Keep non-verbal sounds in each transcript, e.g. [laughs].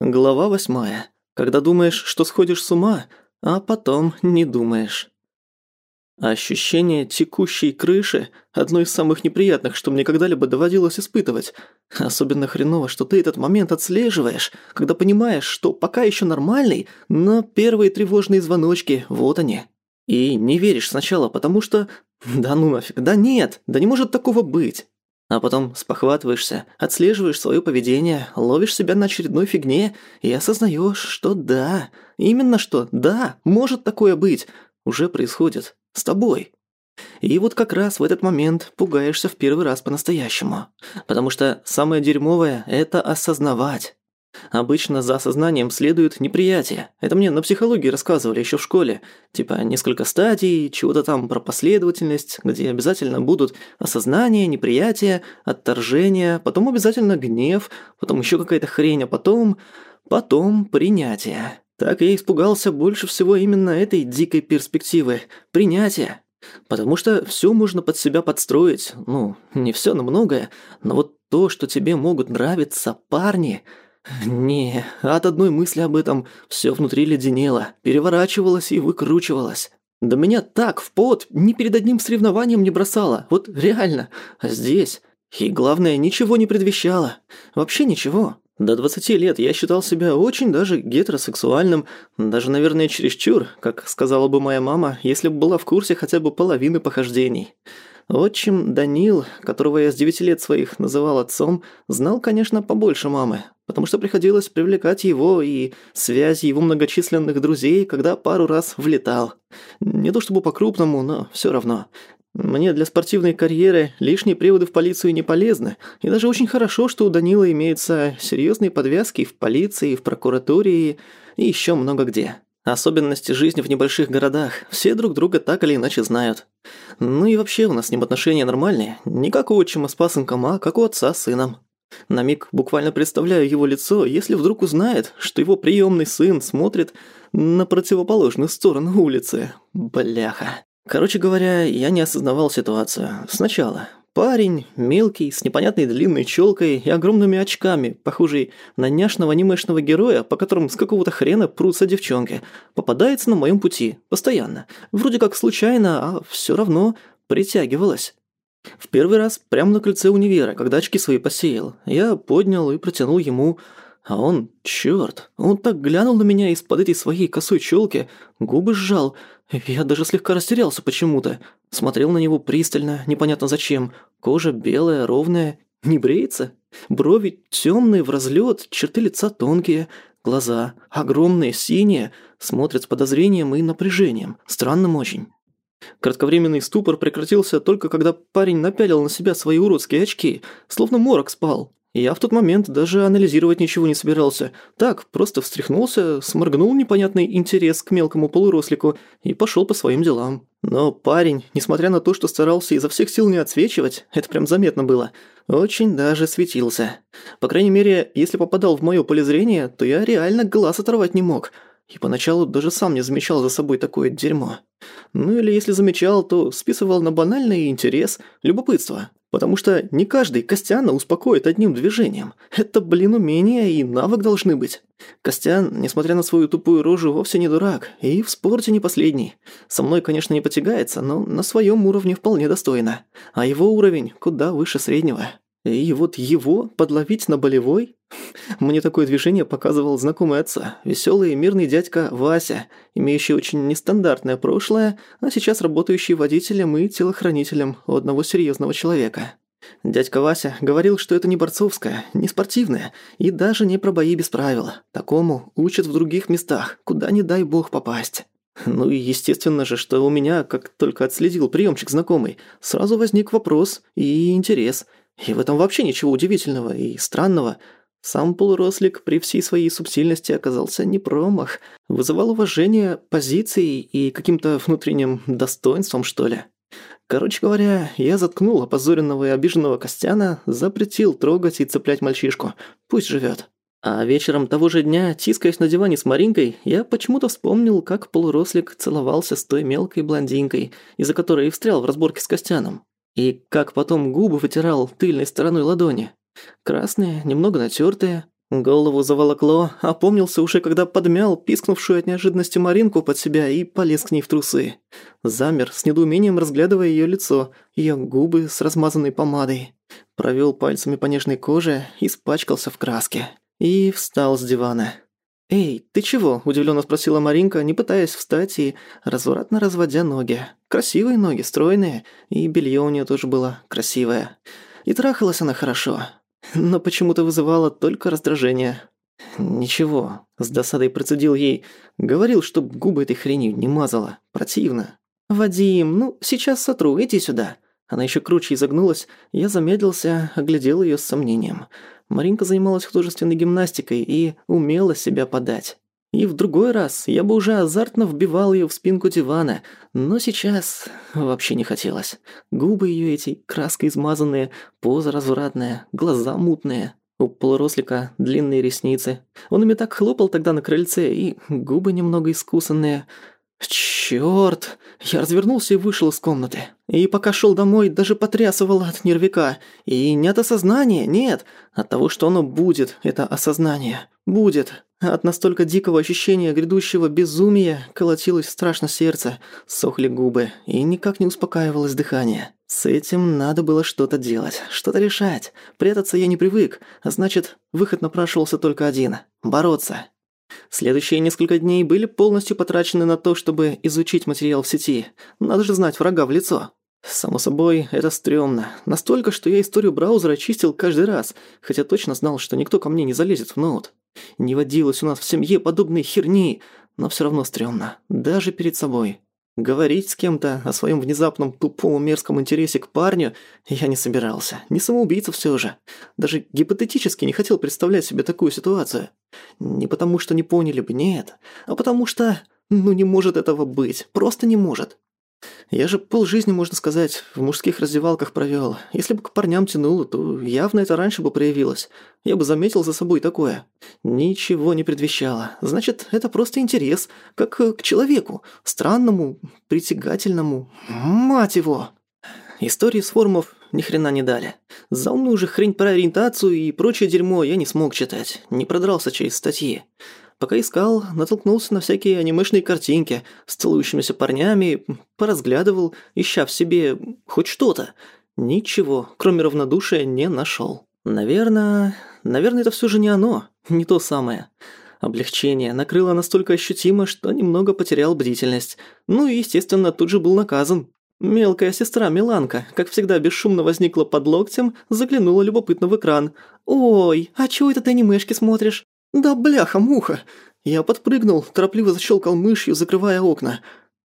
Глава восьмая. Когда думаешь, что сходишь с ума, а потом не думаешь. Ощущение текущей крыши – одно из самых неприятных, что мне когда-либо доводилось испытывать. Особенно хреново, что ты этот момент отслеживаешь, когда понимаешь, что пока еще нормальный, но первые тревожные звоночки – вот они. И не веришь сначала, потому что «да ну нафиг, да нет, да не может такого быть». А потом спохватываешься, отслеживаешь свое поведение, ловишь себя на очередной фигне и осознаешь, что да, именно что да, может такое быть, уже происходит с тобой. И вот как раз в этот момент пугаешься в первый раз по-настоящему. Потому что самое дерьмовое – это осознавать. Обычно за осознанием следует неприятие. Это мне на психологии рассказывали еще в школе. Типа несколько стадий, чего-то там про последовательность, где обязательно будут осознание, неприятие, отторжение, потом обязательно гнев, потом еще какая-то хрень, а потом... потом принятие. Так я испугался больше всего именно этой дикой перспективы. Принятие. Потому что все можно под себя подстроить. Ну, не все, но многое. Но вот то, что тебе могут нравиться парни... Не, от одной мысли об этом все внутри леденело, переворачивалось и выкручивалось. Да меня так в пот ни перед одним соревнованием не бросало, вот реально. А здесь... И главное, ничего не предвещало. Вообще ничего. До 20 лет я считал себя очень даже гетеросексуальным, даже, наверное, чересчур, как сказала бы моя мама, если бы была в курсе хотя бы половины похождений. Отчим Данил, которого я с 9 лет своих называл отцом, знал, конечно, побольше мамы, потому что приходилось привлекать его и связь его многочисленных друзей, когда пару раз влетал. Не то чтобы по-крупному, но все равно. Мне для спортивной карьеры лишние приводы в полицию не полезны, и даже очень хорошо, что у Данила имеются серьезные подвязки в полиции, в прокуратуре и еще много где. Особенности жизни в небольших городах, все друг друга так или иначе знают. Ну и вообще у нас с ним отношения нормальные, не как у отчима с пасынком, а как у отца с сыном. На миг буквально представляю его лицо, если вдруг узнает, что его приемный сын смотрит на противоположную сторону улицы. Бляха. Короче говоря, я не осознавал ситуацию. Сначала. Парень, мелкий, с непонятной длинной челкой и огромными очками, похожий на няшного анимешного героя, по которым с какого-то хрена прутся девчонки, попадается на моем пути, постоянно. Вроде как случайно, а все равно притягивалась. В первый раз прямо на крыльце универа, когда очки свои посеял, я поднял и протянул ему а он, чёрт, он так глянул на меня из-под этой своей косой челки, губы сжал. Я даже слегка растерялся почему-то. Смотрел на него пристально, непонятно зачем. Кожа белая, ровная, не бреется. Брови тёмные в разлёт, черты лица тонкие, глаза огромные, синие, смотрят с подозрением и напряжением, странным очень. Кратковременный ступор прекратился только когда парень напялил на себя свои уродские очки, словно морок спал. Я в тот момент даже анализировать ничего не собирался. Так, просто встряхнулся, сморгнул непонятный интерес к мелкому полурослику и пошел по своим делам. Но парень, несмотря на то, что старался изо всех сил не отсвечивать, это прям заметно было, очень даже светился. По крайней мере, если попадал в моё поле зрения, то я реально глаз оторвать не мог. И поначалу даже сам не замечал за собой такое дерьмо. Ну или если замечал, то списывал на банальный интерес, любопытство. Потому что не каждый Костяна успокоит одним движением. Это, блин, умение и навык должны быть. Костян, несмотря на свою тупую рожу, вовсе не дурак. И в спорте не последний. Со мной, конечно, не потягается, но на своем уровне вполне достойно. А его уровень куда выше среднего. И вот его подловить на болевой? Мне такое движение показывал знакомый отца, веселый и мирный дядька Вася, имеющий очень нестандартное прошлое, а сейчас работающий водителем и телохранителем у одного серьезного человека. Дядька Вася говорил, что это не борцовское, не спортивное и даже не про бои без правил. Такому учат в других местах, куда не дай бог попасть. Ну и естественно же, что у меня, как только отследил приемчик знакомый, сразу возник вопрос и интерес – и в этом вообще ничего удивительного и странного. Сам полурослик при всей своей субтильности оказался не промах, вызывал уважение позицией и каким-то внутренним достоинством, что ли. Короче говоря, я заткнул опозоренного и обиженного Костяна, запретил трогать и цеплять мальчишку. Пусть живет. А вечером того же дня, тискаясь на диване с Маринкой, я почему-то вспомнил, как полурослик целовался с той мелкой блондинкой, из-за которой и встрял в разборке с Костяном. И как потом губы вытирал тыльной стороной ладони. Красные, немного натертые, Голову заволокло, опомнился уже, когда подмял пискнувшую от неожиданности Маринку под себя и полез к ней в трусы. Замер, с недоумением разглядывая её лицо, её губы с размазанной помадой. Провёл пальцами по нежной коже, испачкался в краске. И встал с дивана. «Эй, ты чего?» – удивлённо спросила Маринка, не пытаясь встать и развратно разводя ноги. Красивые ноги, стройные, и бельё у неё тоже было красивое. И трахалась она хорошо, но почему-то вызывала только раздражение. «Ничего», – с досадой процедил ей. Говорил, чтоб губы этой хренью не мазала. Противно. «Вадим, ну, сейчас сотру, иди сюда». Она ещё круче изогнулась, я замедлился, оглядел её с сомнением. Маринка занималась художественной гимнастикой и умела себя подать. И в другой раз я бы уже азартно вбивал её в спинку дивана, но сейчас вообще не хотелось. Губы её эти краской измазанные, поза развратная, глаза мутные. У полурослика длинные ресницы. Он ими так хлопал тогда на крыльце, и губы немного искусанные – Чёрт! Я развернулся и вышел из комнаты. И пока шел домой, даже потрясывал от нервика. И не от осознания, нет. От того, что оно будет, это осознание. Будет. От настолько дикого ощущения грядущего безумия колотилось страшно сердце, сохли губы, и никак не успокаивалось дыхание. С этим надо было что-то делать, что-то решать. Прятаться я не привык, а значит, выход напрашивался только один – бороться. Следующие несколько дней были полностью потрачены на то, чтобы изучить материал в сети. Надо же знать врага в лицо. Само собой, это стрёмно. Настолько, что я историю браузера чистил каждый раз, хотя точно знал, что никто ко мне не залезет в ноут. Не водилось у нас в семье подобной херни, но всё равно стрёмно. Даже перед собой. Говорить с кем-то о своем внезапном тупом мерзком интересе к парню я не собирался. Не самоубийца все же. Даже гипотетически не хотел представлять себе такую ситуацию. Не потому, что не поняли бы, нет. А потому что... Ну не может этого быть. Просто не может. Я же полжизни, можно сказать, в мужских раздевалках провёл. Если бы к парням тянуло, то явно это раньше бы проявилось. Я бы заметил за собой такое. Ничего не предвещало. Значит, это просто интерес, как к человеку. Странному, притягательному. Мать его! Истории с форумов ни хрена не дали. Заумную же хрень про ориентацию и прочее дерьмо я не смог читать. Не продрался через статьи. Пока искал, натолкнулся на всякие анимешные картинки с целующимися парнями, поразглядывал, ища в себе хоть что-то. Ничего, кроме равнодушия, не нашел. Наверное, наверное, это все же не оно, не то самое. Облегчение накрыло настолько ощутимо, что немного потерял бдительность. Ну и, естественно, тут же был наказан. Мелкая сестра Миланка, как всегда бесшумно возникла под локтем, заглянула любопытно в экран. «Ой, а чего это ты анимешки смотришь?» «Да бляха-муха!» Я подпрыгнул, торопливо защелкал мышью, закрывая окна.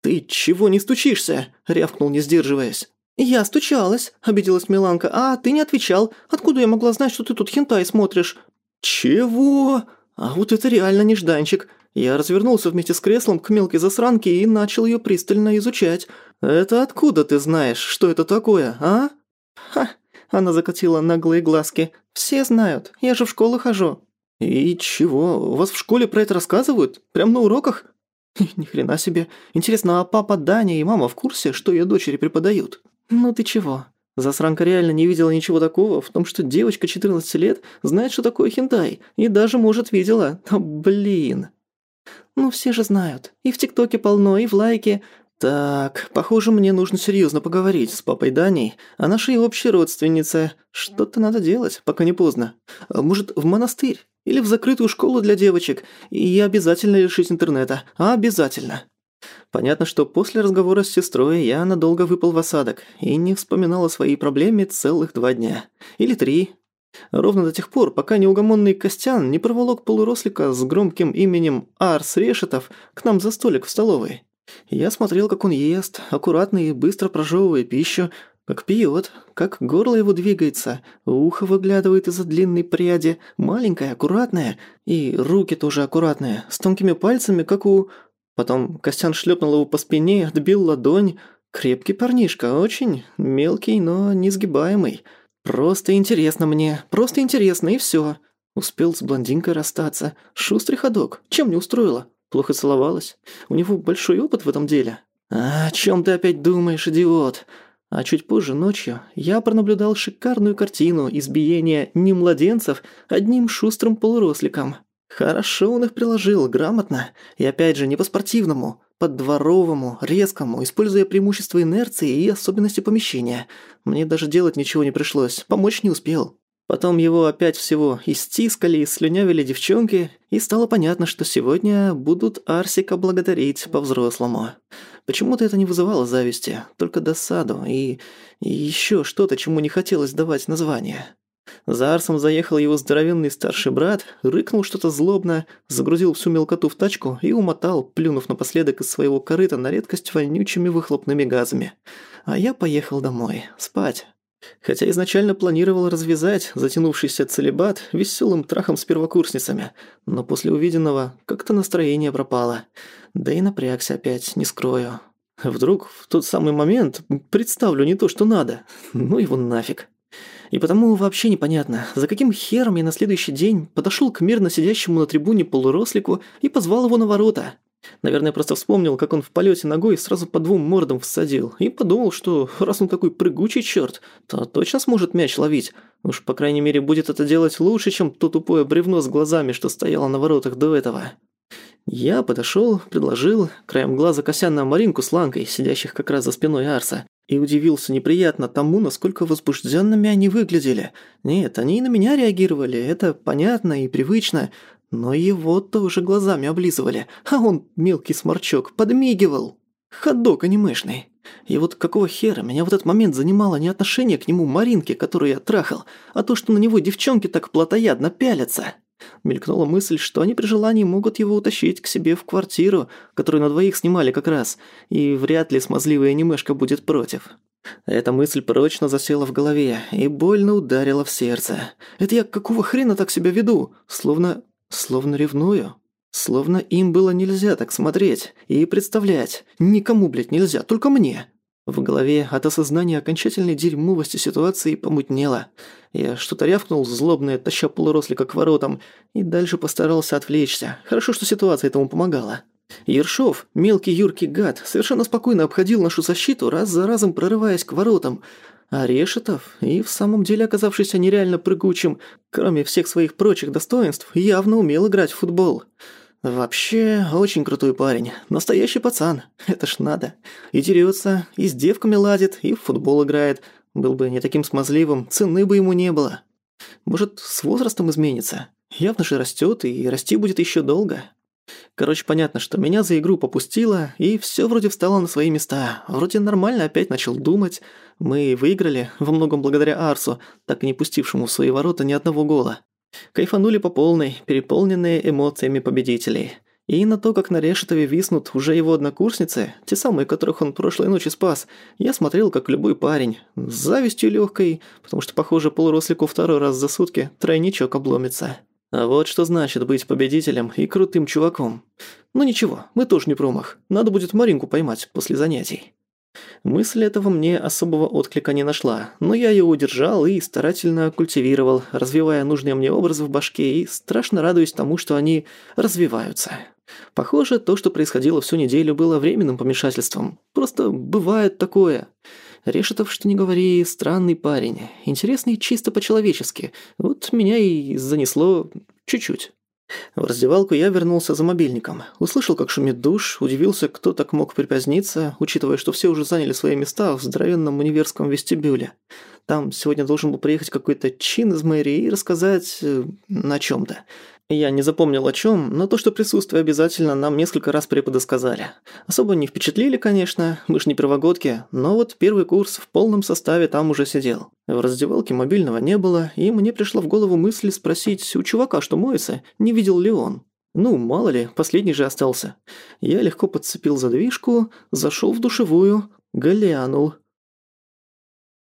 «Ты чего не стучишься?» – рявкнул, не сдерживаясь. «Я стучалась», – обиделась Миланка. «А ты не отвечал. Откуда я могла знать, что ты тут хентай смотришь?» «Чего?» «А вот это реально нежданчик». Я развернулся вместе с креслом к мелкой засранке и начал ее пристально изучать. «Это откуда ты знаешь, что это такое, а?» «Ха!» – она закатила наглые глазки. «Все знают. Я же в школу хожу». «И чего? У вас в школе про это рассказывают? Прям на уроках?» [laughs] «Ни хрена себе. Интересно, а папа Даня и мама в курсе, что ее дочери преподают?» «Ну ты чего?» Засранка реально не видела ничего такого в том, что девочка 14 лет знает, что такое хентай, и даже, может, видела. Но, [laughs] блин. Ну, все же знают. И в ТикТоке полно, и в лайке. Так, похоже, мне нужно серьезно поговорить с папой Даней о нашей общей родственнице. Что-то надо делать, пока не поздно. А может, в монастырь? Или в закрытую школу для девочек. И обязательно лишить интернета. Обязательно. Понятно, что после разговора с сестрой я надолго выпал в осадок и не вспоминал о своей проблеме целых два дня. Или три. Ровно до тех пор, пока неугомонный Костян не проволок полурослика с громким именем Арс Решетов к нам за столик в столовой. Я смотрел, как он ест, аккуратно и быстро прожевывая пищу, как пьет, как горло его двигается, ухо выглядывает из-за длинной пряди, маленькое, аккуратное, и руки тоже аккуратные, с тонкими пальцами, как у... Потом Костян шлепнул его по спине, отбил ладонь. Крепкий парнишка, очень мелкий, но несгибаемый. Просто интересно мне, просто интересно, и все. Успел с блондинкой расстаться. Шустрый ходок, чем не устроила? Плохо целовалась? У него большой опыт в этом деле. А, о чем ты опять думаешь, идиот? А чуть позже ночью я пронаблюдал шикарную картину избиения не младенцев одним шустрым полуросликом. Хорошо он их приложил, грамотно, и опять же не по-спортивному, по-дворовому, резкому, используя преимущества инерции и особенности помещения. Мне даже делать ничего не пришлось, помочь не успел. Потом его опять всего истискали и слюнявили девчонки, и стало понятно, что сегодня будут Арсика благодарить по-взрослому. Почему-то это не вызывало зависти, только досаду и, и ещё что-то, чему не хотелось давать название. За Арсом заехал его здоровенный старший брат, рыкнул что-то злобно, загрузил всю мелкоту в тачку и умотал, плюнув напоследок из своего корыта на редкость вонючими выхлопными газами. А я поехал домой, спать. Хотя изначально планировал развязать затянувшийся целебат веселым трахом с первокурсницами, но после увиденного как-то настроение пропало. Да и напрягся опять, не скрою. Вдруг в тот самый момент представлю не то, что надо. Ну его нафиг. И потому вообще непонятно, за каким хером я на следующий день подошел к мирно сидящему на трибуне полурослику и позвал его на ворота. Наверное, просто вспомнил, как он в полете ногой сразу по двум мордам всадил, и подумал, что раз он такой прыгучий черт, то точно сможет мяч ловить. Уж, по крайней мере, будет это делать лучше, чем то тупое бревно с глазами, что стояло на воротах до этого. Я подошел, предложил, краем глаза кося на Маринку с Ланкой, сидящих как раз за спиной Арса, и удивился неприятно тому, насколько возбужденными они выглядели. Нет, они и на меня реагировали, это понятно и привычно, но его тоже глазами облизывали, а он, мелкий сморчок, подмигивал. Ходок анимешный. И вот какого хера меня в этот момент занимало не отношение к нему Маринки, которую я трахал, а то, что на него девчонки так плотоядно пялятся. Мелькнула мысль, что они при желании могут его утащить к себе в квартиру, которую на двоих снимали как раз, и вряд ли смазливая анимешка будет против. Эта мысль прочно засела в голове и больно ударила в сердце. Это я какого хрена так себя веду? Словно Словно ревную. Словно им было нельзя так смотреть и представлять. Никому, блядь, нельзя, только мне. В голове от осознания окончательной дерьмовости ситуации помутнело. Я что-то рявкнул злобное, таща полурослика к воротам, и дальше постарался отвлечься. Хорошо, что ситуация этому помогала. Ершов, мелкий юркий гад, совершенно спокойно обходил нашу защиту, раз за разом прорываясь к воротам, а Решетов, и в самом деле оказавшийся нереально прыгучим, кроме всех своих прочих достоинств, явно умел играть в футбол. Вообще, очень крутой парень. Настоящий пацан. Это ж надо. И дерётся, и с девками ладит, и в футбол играет. Был бы не таким смазливым, цены бы ему не было. Может, с возрастом изменится? Явно же растёт, и расти будет ещё долго. Короче, понятно, что меня за игру попустило, и все вроде встало на свои места. Вроде нормально опять начал думать. Мы выиграли, во многом благодаря Арсу, так и не пустившему в свои ворота ни одного гола. Кайфанули по полной, переполненные эмоциями победителей. И на то, как на Решетове виснут уже его однокурсницы, те самые, которых он прошлой ночью спас, я смотрел как любой парень, с завистью легкой, потому что, похоже, полурослику второй раз за сутки тройничок обломится. А вот что значит быть победителем и крутым чуваком. Ну ничего, мы тоже не промах. Надо будет Маринку поймать после занятий. Мысль этого мне особого отклика не нашла, но я ее удержал и старательно культивировал, развивая нужные мне образы в башке и страшно радуясь тому, что они развиваются. Похоже, то, что происходило всю неделю, было временным помешательством. Просто бывает такое. Решетов, что не говори, странный парень. Интересный чисто по-человечески. Вот меня и занесло чуть-чуть. В раздевалку я вернулся за мобильником. Услышал, как шумит душ, удивился, кто так мог припоздниться, учитывая, что все уже заняли свои места в здоровенном универском вестибюле. Там сегодня должен был приехать какой-то чин из мэрии и рассказать э, на чем то я не запомнил о чем, но то, что присутствие обязательно, нам несколько раз преподосказали. Особо не впечатлили, конечно, мы ж не первогодки, но вот первый курс в полном составе там уже сидел. В раздевалке мобильного не было, и мне пришла в голову мысль спросить у чувака, что моется, не видел ли он. Ну, мало ли, последний же остался. Я легко подцепил задвижку, зашел в душевую, глянул.